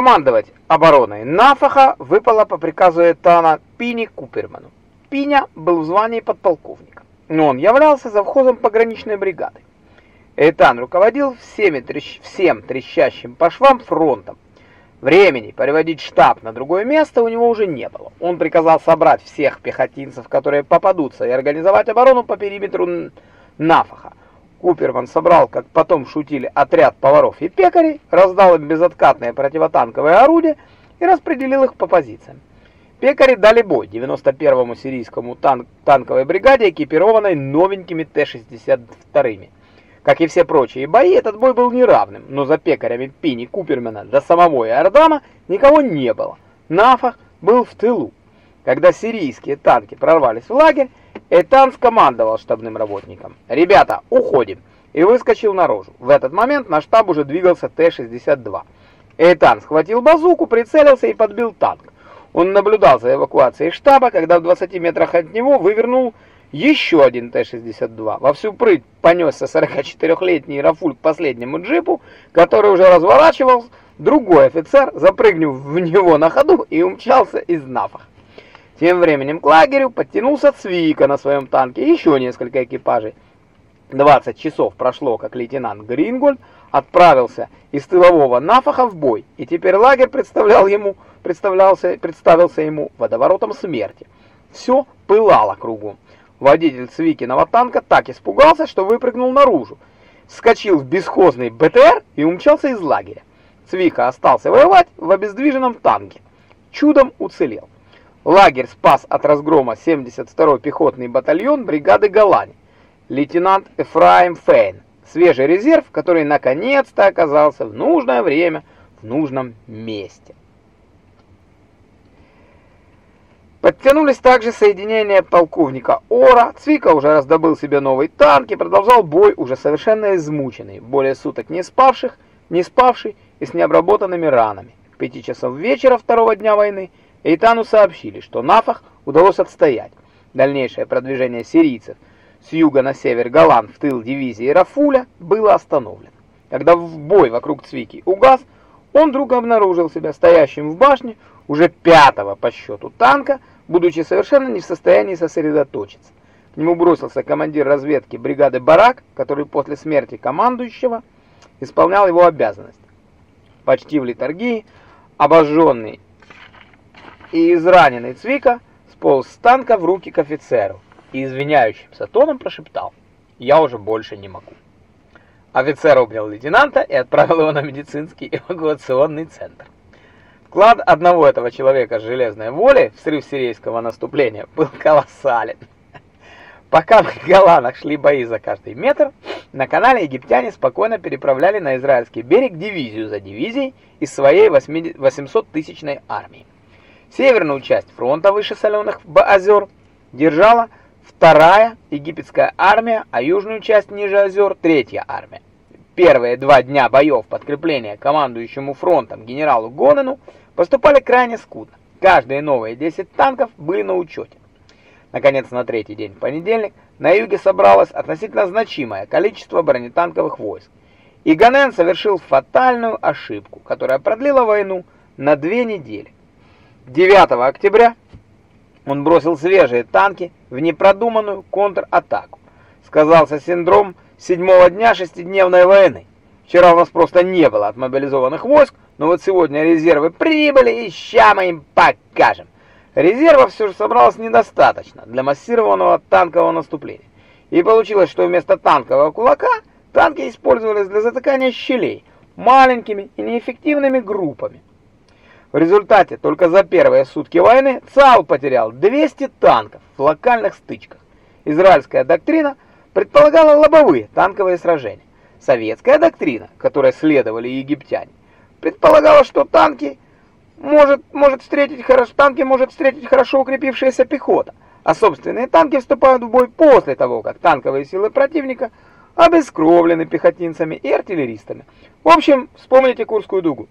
Командовать обороной Нафаха выпало по приказу Этана Пини Куперману. Пиня был в звании подполковника, но он являлся завхозом пограничной бригады. Этан руководил всеми трещ... всем трещащим по швам фронтом. Времени переводить штаб на другое место у него уже не было. Он приказал собрать всех пехотинцев, которые попадутся, и организовать оборону по периметру Нафаха. Куперман собрал, как потом шутили, отряд поваров и пекарей, раздал им безоткатные противотанковые орудия и распределил их по позициям. Пекари дали бой 91-му сирийскому танк танковой бригаде, экипированной новенькими Т-62. Как и все прочие бои, этот бой был неравным, но за пекарями Пини, Купермена до самого Иордама никого не было. Нафах был в тылу. Когда сирийские танки прорвались в лагерь, Этан скомандовал штабным работникам. «Ребята, уходим!» и выскочил наружу. В этот момент на штаб уже двигался Т-62. Этан схватил базуку, прицелился и подбил танк. Он наблюдал за эвакуацией штаба, когда в 20 метрах от него вывернул еще один Т-62. Во всю прыть понесся 44-летний Рафуль к последнему джипу, который уже разворачивался. Другой офицер, запрыгнув в него на ходу, и умчался из нафах. Тем временем к лагерю подтянулся Цвика на своем танке еще несколько экипажей. 20 часов прошло, как лейтенант Грингольд отправился из тылового нафаха в бой, и теперь лагерь представлял ему, представлялся, представился ему водоворотом смерти. Все пылало кругом. Водитель Цвикиного танка так испугался, что выпрыгнул наружу, вскочил в бесхозный БТР и умчался из лагеря. Цвика остался воевать в обездвиженном танке. Чудом уцелел. Лагерь спас от разгрома 72-й пехотный батальон бригады Галани. Лейтенант Эфраим Фейн, свежий резерв, который наконец-то оказался в нужное время в нужном месте. Подтянулись также соединения полковника Ора. Цвика уже раздобыл себе новый танк и продолжал бой уже совершенно измученный, более суток не спавших, не спавший и с необработанными ранами. К пяти часов вечера второго дня войны Эйтану сообщили, что Нафах удалось отстоять. Дальнейшее продвижение сирийцев с юга на север Голланд в тыл дивизии Рафуля было остановлено. Когда в бой вокруг Цвики угас, он вдруг обнаружил себя стоящим в башне уже пятого по счету танка, будучи совершенно не в состоянии сосредоточиться. К нему бросился командир разведки бригады Барак, который после смерти командующего исполнял его обязанности. Почти в литургии, обожженный и израненный Цвика сполз с танка в руки к офицеру и извиняющимся тоном прошептал «Я уже больше не могу». Офицер обнял лейтенанта и отправил его на медицинский эвакуационный центр. Вклад одного этого человека с железной волей в срыв сирийского наступления был колоссален. Пока в Голанах шли бои за каждый метр, на канале египтяне спокойно переправляли на израильский берег дивизию за дивизией из своей 800-тысячной армии. Северную часть фронта выше соленых озер держала вторая египетская армия, а южную часть ниже озер третья армия. Первые два дня боев подкрепления командующему фронтом генералу Гонену поступали крайне скудно. Каждые новые 10 танков были на учете. Наконец, на третий день, понедельник, на юге собралось относительно значимое количество бронетанковых войск. И Ганен совершил фатальную ошибку, которая продлила войну на две недели. 9 октября он бросил свежие танки в непродуманную контратаку. Сказался синдром седьмого дня шестидневной войны. Вчера у нас просто не было отмобилизованных войск, но вот сегодня резервы прибыли, и ща мы им покажем. Резервов все же собралось недостаточно для массированного танкового наступления. И получилось, что вместо танкового кулака танки использовались для затыкания щелей маленькими и неэффективными группами. В результате только за первые сутки войны ЦАУ потерял 200 танков в локальных стычках. Израильская доктрина предполагала лобовые танковые сражения. Советская доктрина, которой следовали египтяне, предполагала, что танки может может встретить хорошо танки может встретить хорошо укрепившаяся пехота, а собственные танки вступают в бой после того, как танковые силы противника обескровлены пехотинцами и артиллеристами. В общем, вспомните Курскую дугу.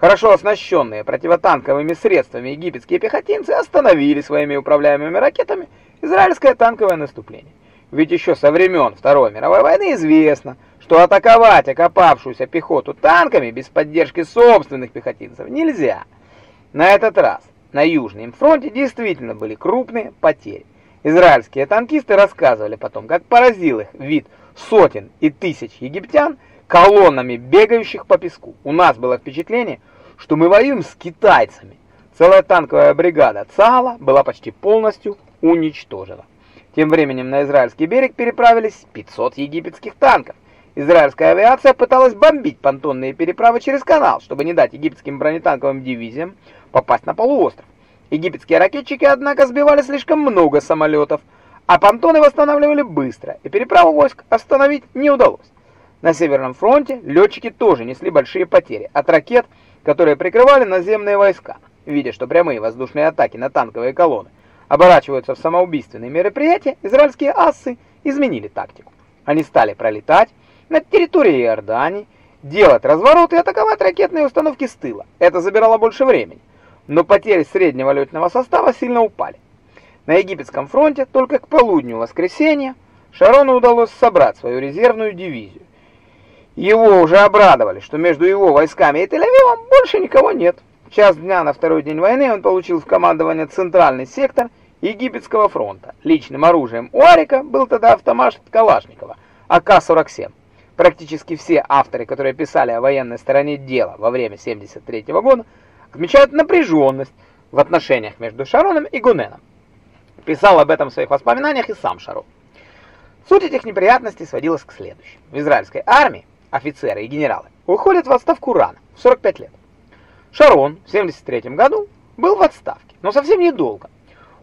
Хорошо оснащенные противотанковыми средствами египетские пехотинцы остановили своими управляемыми ракетами израильское танковое наступление. Ведь еще со времен Второй мировой войны известно, что атаковать окопавшуюся пехоту танками без поддержки собственных пехотинцев нельзя. На этот раз на Южном фронте действительно были крупные потери. Израильские танкисты рассказывали потом, как поразил их вид сотен и тысяч египтян, колоннами бегающих по песку. У нас было впечатление, что мы воюем с китайцами. Целая танковая бригада ЦАЛа была почти полностью уничтожена. Тем временем на израильский берег переправились 500 египетских танков. Израильская авиация пыталась бомбить понтонные переправы через канал, чтобы не дать египетским бронетанковым дивизиям попасть на полуостров. Египетские ракетчики, однако, сбивали слишком много самолетов, а понтоны восстанавливали быстро, и переправу войск остановить не удалось. На Северном фронте летчики тоже несли большие потери от ракет, которые прикрывали наземные войска. Видя, что прямые воздушные атаки на танковые колонны оборачиваются в самоубийственные мероприятия, израильские ассы изменили тактику. Они стали пролетать над территорией Иордании, делать разворот и атаковать ракетные установки с тыла. Это забирало больше времени, но потери среднего летного состава сильно упали. На египетском фронте только к полудню воскресенья Шарону удалось собрать свою резервную дивизию. Его уже обрадовали, что между его войсками и Тель-Авивом больше никого нет. В час дня на второй день войны он получил в командование центральный сектор Египетского фронта. Личным оружием у Арика был тогда автомат Калашникова АК-47. Практически все авторы, которые писали о военной стороне дела во время 73 -го года, отмечают напряженность в отношениях между Шароном и Гуненом. Писал об этом в своих воспоминаниях и сам Шарон. Суть этих неприятностей сводилась к следующему. В израильской армии офицеры и генералы уходят в отставку рано, в 45 лет. Шарон в 73 году был в отставке, но совсем недолго.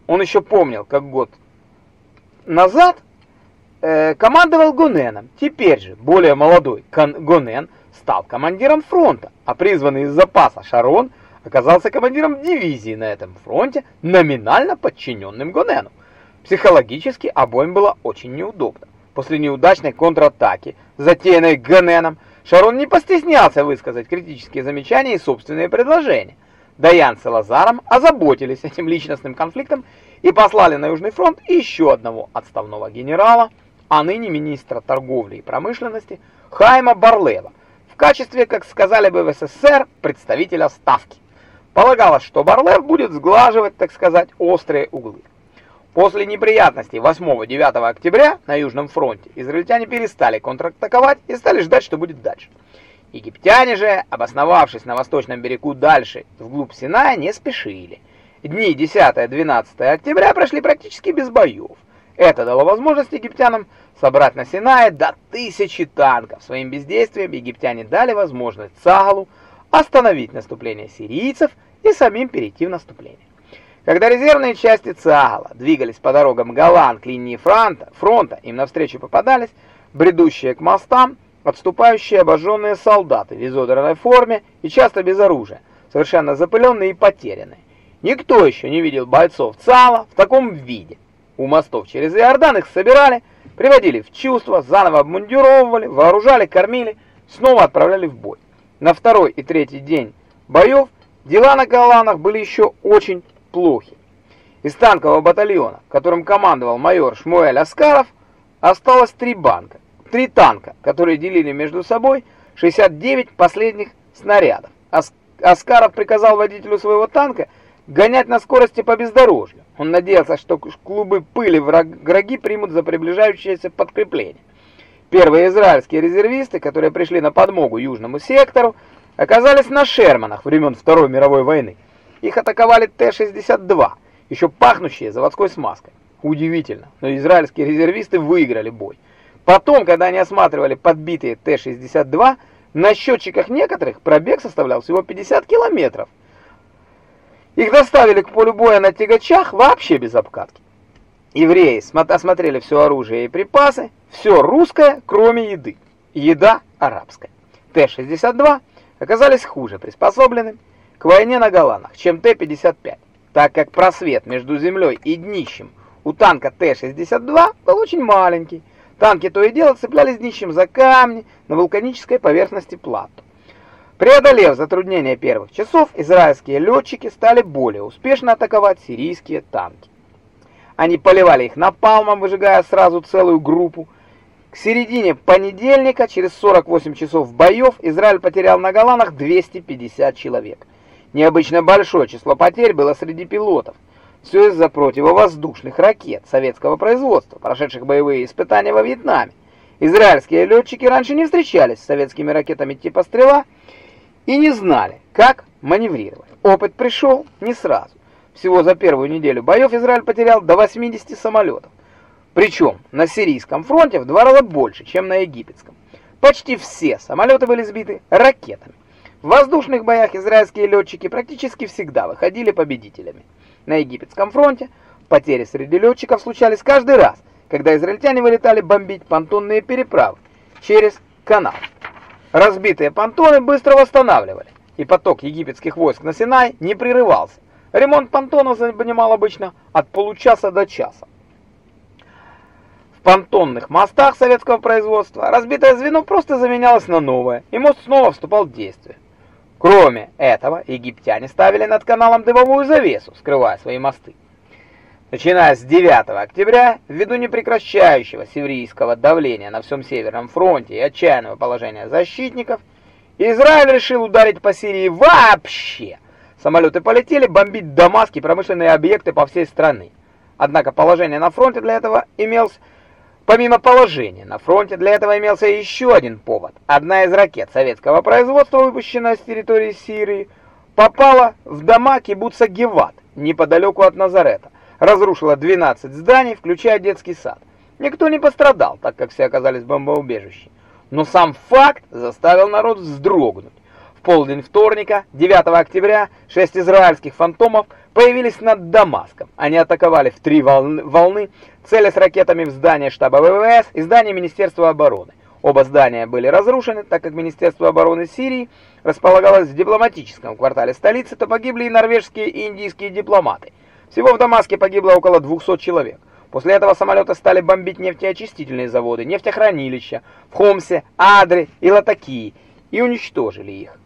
Он еще помнил, как год назад э, командовал Гоненом. Теперь же более молодой Гонен стал командиром фронта, а призванный из запаса Шарон оказался командиром дивизии на этом фронте, номинально подчиненным Гонену. Психологически обоим было очень неудобно. После неудачной контратаки, затеянной Гоненом, Шарон не постеснялся высказать критические замечания и собственные предложения – Даян с Лазаром озаботились этим личностным конфликтом и послали на Южный фронт еще одного отставного генерала, а ныне министра торговли и промышленности Хайма Барлева, в качестве, как сказали бы в СССР, представителя ставки. Полагалось, что Барлев будет сглаживать, так сказать, острые углы. После неприятностей 8-9 октября на Южном фронте израильтяне перестали контратаковать и стали ждать, что будет дальше. Египтяне же, обосновавшись на восточном берегу дальше, вглубь Синая, не спешили. Дни 10-12 октября прошли практически без боев. Это дало возможность египтянам собрать на Синае до тысячи танков. Своим бездействием египтяне дали возможность Цагалу остановить наступление сирийцев и самим перейти в наступление. Когда резервные части Цагала двигались по дорогам Голланд к линии фронта, фронта им навстречу попадались бредущие к мостам, Отступающие обожженные солдаты в изодранной форме и часто без оружия, совершенно запыленные и потерянные. Никто еще не видел бойцов ЦАЛа в таком виде. У мостов через Иордан их собирали, приводили в чувство, заново обмундировывали, вооружали, кормили, снова отправляли в бой. На второй и третий день боев дела на Голланах были еще очень плохи. Из танкового батальона, которым командовал майор Шмуэль Аскаров, осталось три банка три танка, которые делили между собой 69 последних снарядов. Аскаров приказал водителю своего танка гонять на скорости по бездорожью. Он надеялся, что клубы пыли враги примут за приближающееся подкрепление. Первые израильские резервисты, которые пришли на подмогу южному сектору, оказались на Шерманах времен Второй мировой войны. Их атаковали Т-62, еще пахнущие заводской смазкой. Удивительно, но израильские резервисты выиграли бой. Потом, когда они осматривали подбитые Т-62, на счетчиках некоторых пробег составлял всего 50 километров. Их доставили к полю боя на тягачах вообще без обкатки. Евреи осмотрели все оружие и припасы, все русское, кроме еды. Еда арабская. Т-62 оказались хуже приспособлены к войне на Голландах, чем Т-55, так как просвет между землей и днищем у танка Т-62 был очень маленький, Танки то и дело цеплялись днищем за камни на вулканической поверхности плато. Преодолев затруднения первых часов, израильские летчики стали более успешно атаковать сирийские танки. Они поливали их напалмом, выжигая сразу целую группу, К середине понедельника, через 48 часов боев, Израиль потерял на Голанах 250 человек. Необычно большое число потерь было среди пилотов. Все из-за противовоздушных ракет советского производства, прошедших боевые испытания во Вьетнаме. Израильские летчики раньше не встречались с советскими ракетами типа «Стрела» и не знали, как маневрировать. Опыт пришел не сразу. Всего за первую неделю боев Израиль потерял до 80 самолетов. Причем на сирийском фронте в два раза больше, чем на египетском. Почти все самолеты были сбиты ракетами. В воздушных боях израильские летчики практически всегда выходили победителями. На египетском фронте потери среди летчиков случались каждый раз, когда израильтяне вылетали бомбить понтонные переправы через канал. Разбитые понтоны быстро восстанавливали, и поток египетских войск на Синай не прерывался. Ремонт понтонов занимал обычно от получаса до часа. В понтонных мостах советского производства разбитое звено просто заменялось на новое, и мост снова вступал в действие. Кроме этого, египтяне ставили над каналом дымовую завесу, скрывая свои мосты. Начиная с 9 октября, ввиду непрекращающего сирийского давления на всем Северном фронте и отчаянного положения защитников, Израиль решил ударить по Сирии вообще. Самолеты полетели бомбить Дамаск и промышленные объекты по всей стране. Однако положение на фронте для этого имелось Помимо положения на фронте для этого имелся еще один повод. Одна из ракет советского производства, выпущенная с территории Сирии, попала в дома кибуца Геват, неподалеку от Назарета разрушила 12 зданий, включая детский сад. Никто не пострадал, так как все оказались в бомбоубежище. Но сам факт заставил народ вздрогнуть. В полдень вторника, 9 октября, шесть израильских фантомов появились над Дамаском. Они атаковали в три волны, целясь ракетами в здание штаба ВВС и здание Министерства обороны. Оба здания были разрушены, так как Министерство обороны Сирии располагалось в дипломатическом квартале столицы, то погибли и норвежские и индийские дипломаты. Всего в Дамаске погибло около 200 человек. После этого самолеты стали бомбить нефтеочистительные заводы, нефтехранилища в Хомсе, Адре и Латакии и уничтожили их.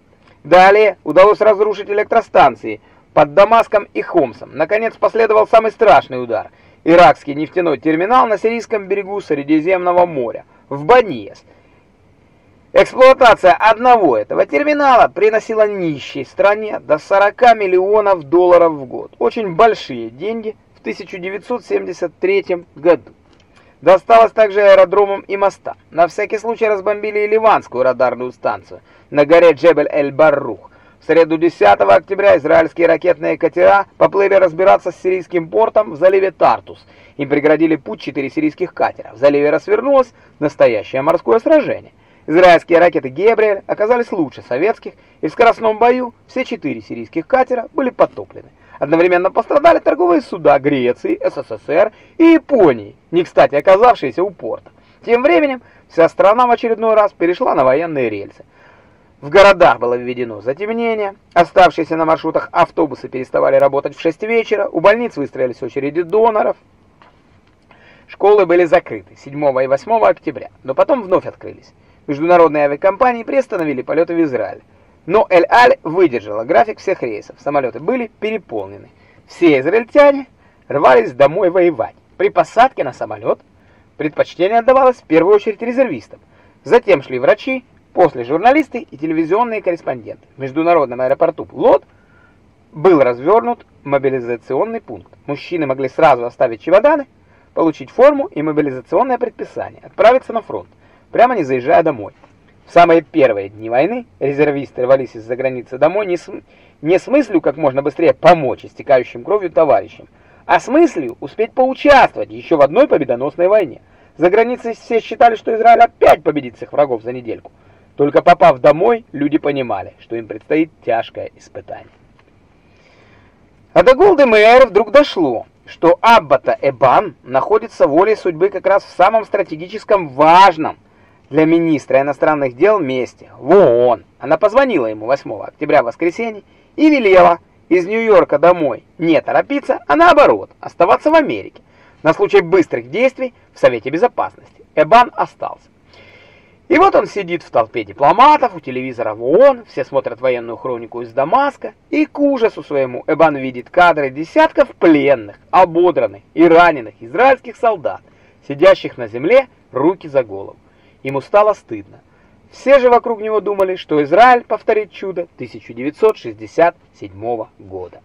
Далее удалось разрушить электростанции под Дамаском и Хомсом. Наконец последовал самый страшный удар. Иракский нефтяной терминал на сирийском берегу Средиземного моря, в Баниес – Эксплуатация одного этого терминала приносила нищей стране до 40 миллионов долларов в год. Очень большие деньги в 1973 году. Досталось также аэродромам и мостам. На всякий случай разбомбили и ливанскую радарную станцию на горе Джебель-эль-Баррух. В среду 10 октября израильские ракетные катера поплыли разбираться с сирийским портом в заливе Тартус. Им преградили путь четыре сирийских катера. В заливе развернулось настоящее морское сражение. Израильские ракеты «Гебриэль» оказались лучше советских, и в скоростном бою все четыре сирийских катера были потоплены. Одновременно пострадали торговые суда Греции, СССР и Японии, не кстати оказавшиеся у порта. Тем временем вся страна в очередной раз перешла на военные рельсы. В городах было введено затемнение, оставшиеся на маршрутах автобусы переставали работать в 6 вечера, у больниц выстроились очереди доноров. Школы были закрыты 7 и 8 октября, но потом вновь открылись. Международные авиакомпании приостановили полеты в Израиль. Но Эль-Аль выдержала график всех рейсов. Самолеты были переполнены. Все израильтяне рвались домой воевать. При посадке на самолет предпочтение отдавалось в первую очередь резервистам. Затем шли врачи, после журналисты и телевизионные корреспонденты. В международном аэропорту Лот был развернут мобилизационный пункт. Мужчины могли сразу оставить чемоданы, получить форму и мобилизационное предписание, отправиться на фронт прямо не заезжая домой. В самые первые дни войны резервисты рвались из-за границы домой не с, не с мыслью как можно быстрее помочь истекающим кровью товарищам, а с мыслью успеть поучаствовать еще в одной победоносной войне. За границей все считали, что Израиль опять победит всех врагов за недельку. Только попав домой, люди понимали, что им предстоит тяжкое испытание. А до Голды Мэйр вдруг дошло, что Аббата Эбан находится волей судьбы как раз в самом стратегическом важном – для министра иностранных дел месте, в ООН. Она позвонила ему 8 октября в воскресенье и велела из Нью-Йорка домой не торопиться, а наоборот, оставаться в Америке. На случай быстрых действий в Совете Безопасности Эбан остался. И вот он сидит в толпе дипломатов, у телевизора в ООН, все смотрят военную хронику из Дамаска, и к ужасу своему Эбан видит кадры десятков пленных, ободранных и раненых израильских солдат, сидящих на земле руки за голову. Ему стало стыдно. Все же вокруг него думали, что Израиль повторит чудо 1967 года.